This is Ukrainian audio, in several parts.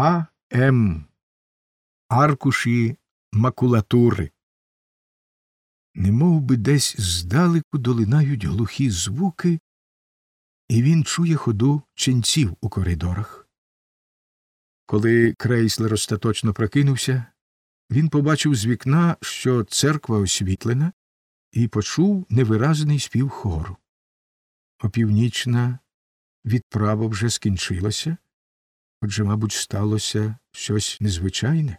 А.М. Аркуші макулатури. Немов би десь здалеку долинають глухі звуки, і він чує ходу ченців у коридорах. Коли крейслер остаточно прокинувся, він побачив з вікна, що церква освітлена, і почув невиразний спів хору. Опівнічна відправа вже скінчилася, отже, мабуть, сталося щось незвичайне.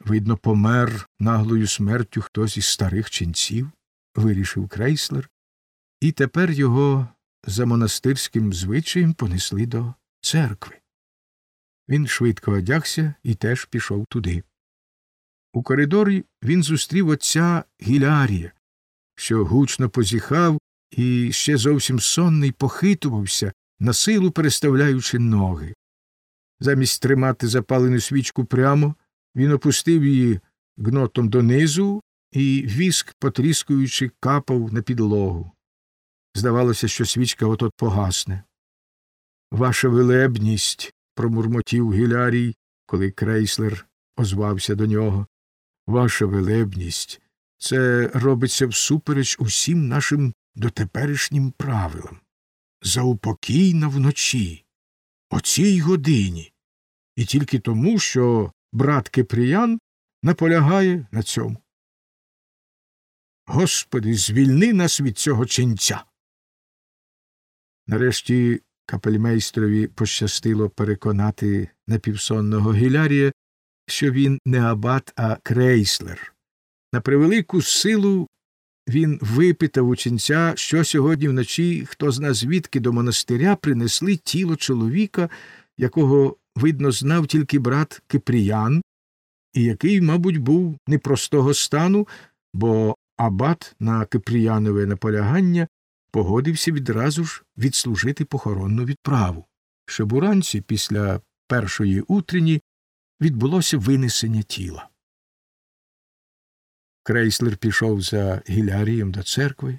Видно, помер наглою смертю хтось із старих ченців, вирішив крейслер, і тепер його за монастирським звичаєм понесли до церкви. Він швидко одягся і теж пішов туди. У коридорі він зустрів отця Гілярія, що гучно позіхав і ще зовсім сонний похитувався, на силу переставляючи ноги. Замість тримати запалену свічку прямо, він опустив її гнотом донизу, і віск, потріскуючи, капав на підлогу. Здавалося, що свічка отот погасне. Ваша велебність, промурмотів Гілярій, коли крейслер озвався до нього. Ваша велебність, це робиться всупереч усім нашим дотеперішнім правилам. Заупокійно вночі, о цій годині, і тільки тому, що брат Кипріян наполягає на цьому. Господи, звільни нас від цього ченця. Нарешті капельмейстрові пощастило переконати напівсонного Гілярія, що він не абат, а крейслер. На превелику силу він випитав у ченця, що сьогодні вночі хто зна звідки до монастиря принесли тіло чоловіка, якого, видно, знав тільки брат Кипріян, і який, мабуть, був непростого стану, бо абат на Кипріянове наполягання погодився відразу ж відслужити похоронну відправу, щоб уранці, після першої утрені, відбулося винесення тіла. Крейслер пішов за Гілярієм до церкви.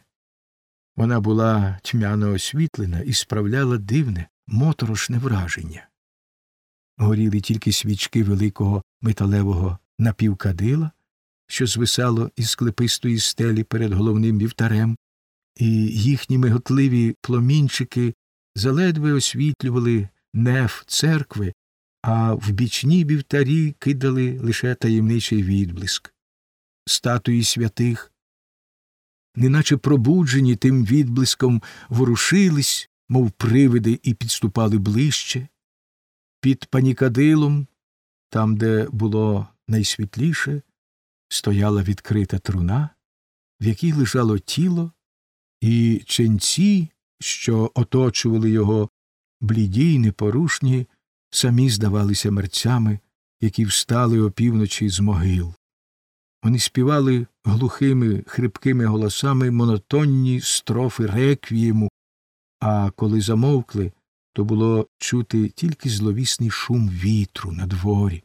Вона була тьмяно освітлена і справляла дивне, моторошне враження. Горіли тільки свічки великого металевого напівкадила, що звисало із клепистої стелі перед головним вівтарем, і їхні миготливі пломінчики заледве освітлювали неф церкви, а в бічні вівтарі кидали лише таємничий відблиск. Статуї святих, неначе пробуджені тим відблиском, ворушились, мов привиди, і підступали ближче. Під панікадилом, там, де було найсвітліше, стояла відкрита труна, в якій лежало тіло, і ченці, що оточували його, бліді й непорушні, самі здавалися мерцями, які встали опівночі з могил. Вони співали глухими, хрипкими голосами монотонні строфи реквієму, а коли замовкли, то було чути тільки зловісний шум вітру на дворі,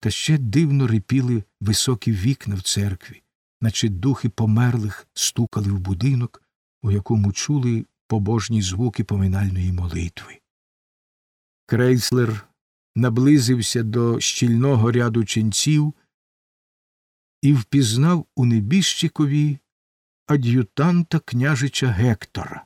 та ще дивно рипіли високі вікна в церкві, наче духи померлих стукали в будинок, у якому чули побожні звуки поминальної молитви. Крейслер наблизився до щільного ряду ченців і впізнав у небіжчикові ад'ютанта княжича Гектора.